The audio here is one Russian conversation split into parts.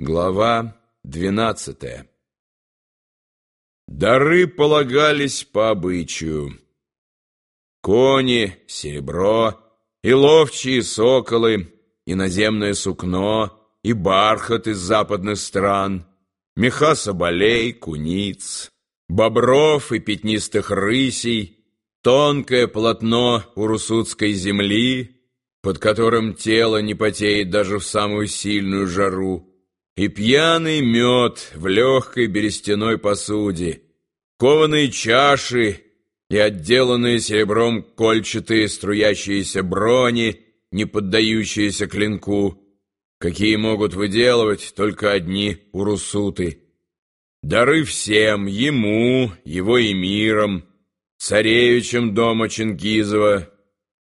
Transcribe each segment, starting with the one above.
Глава двенадцатая Дары полагались по обычаю. Кони, серебро, и ловчие соколы, и наземное сукно, и бархат из западных стран, меха соболей, куниц, бобров и пятнистых рысей, тонкое полотно урусутской земли, под которым тело не потеет даже в самую сильную жару, и пьяный мед в легкой берестяной посуде, кованые чаши и отделанные серебром кольчатые струящиеся брони, не поддающиеся клинку, какие могут выделывать только одни урусуты. Дары всем, ему, его эмирам, царевичам дома Чингизова,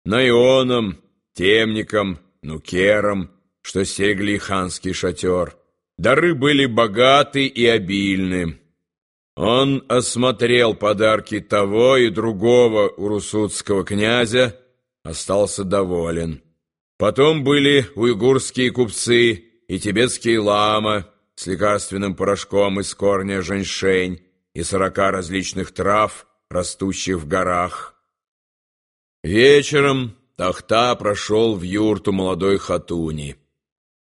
наионам, темникам, нукерам, что стерегли ханский шатер. Дары были богаты и обильны. Он осмотрел подарки того и другого урусутского князя, остался доволен. Потом были уйгурские купцы и тибетские лама с лекарственным порошком из корня женьшень и сорока различных трав, растущих в горах. Вечером Тахта прошел в юрту молодой хатуни.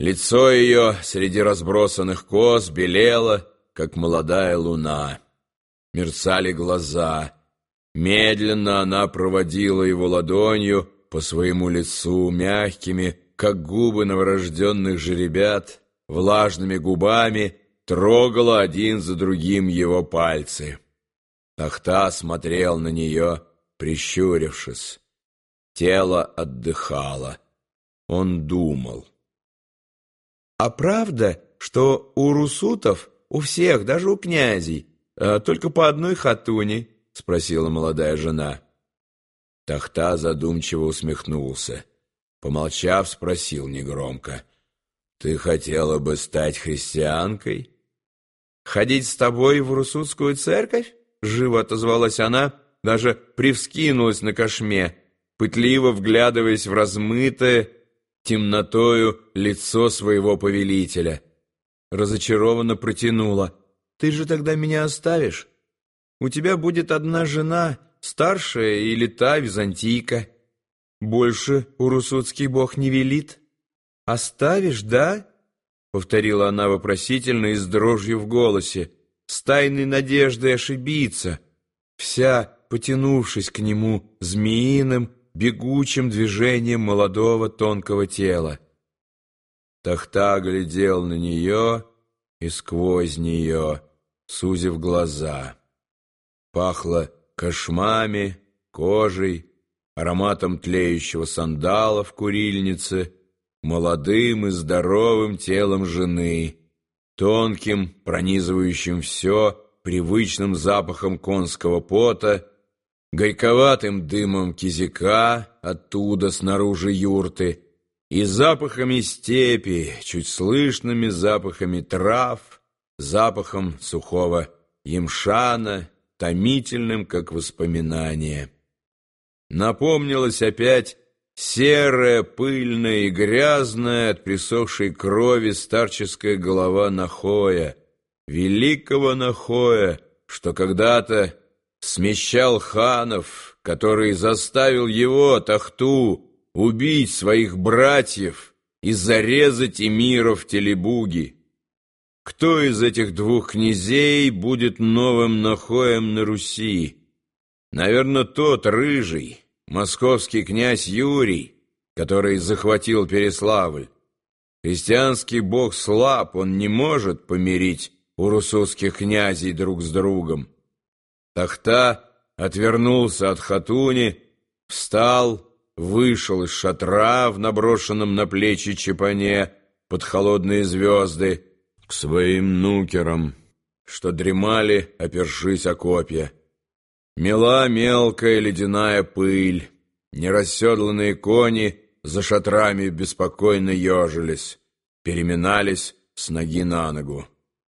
Лицо ее среди разбросанных коз белело, как молодая луна. Мерцали глаза. Медленно она проводила его ладонью по своему лицу, мягкими, как губы новорожденных жеребят, влажными губами трогала один за другим его пальцы. Тахта смотрел на нее, прищурившись. Тело отдыхало. Он думал. А правда, что у русутов, у всех, даже у князей, э, только по одной хатуне? Спросила молодая жена. Тахта задумчиво усмехнулся. Помолчав, спросил негромко. «Ты хотела бы стать христианкой?» «Ходить с тобой в Русутскую церковь?» Живо отозвалась она, даже привскинулась на кошме, пытливо вглядываясь в размытое, темнотою лицо своего повелителя. Разочарованно протянула. «Ты же тогда меня оставишь? У тебя будет одна жена, старшая или та византийка. Больше урусутский бог не велит. Оставишь, да?» Повторила она вопросительно и с дрожью в голосе, с тайной надеждой ошибиться, вся потянувшись к нему змеиным, бегучим движением молодого тонкого тела. Тахта глядел на нее и сквозь нее, сузив глаза. Пахло кошмами, кожей, ароматом тлеющего сандала в курильнице, молодым и здоровым телом жены, тонким, пронизывающим все, привычным запахом конского пота горьковатым дымом кизика оттуда, снаружи юрты, и запахами степи, чуть слышными запахами трав, запахом сухого ямшана, томительным, как воспоминание. Напомнилась опять серая, пыльная и грязная от присохшей крови старческая голова Нахоя, великого Нахоя, что когда-то смещал ханов, который заставил его, Тахту, убить своих братьев и зарезать эмиров Телебуги. Кто из этих двух князей будет новым нахоем на Руси? Наверное, тот рыжий, московский князь Юрий, который захватил Переславль. Христианский бог слаб, он не может помирить у русских князей друг с другом. Тахта отвернулся от хатуни, встал, вышел из шатра в наброшенном на плечи чепане под холодные звезды к своим нукерам, что дремали, опершись о копья. Мела мелкая ледяная пыль, нерасседланные кони за шатрами беспокойно ежились, переминались с ноги на ногу.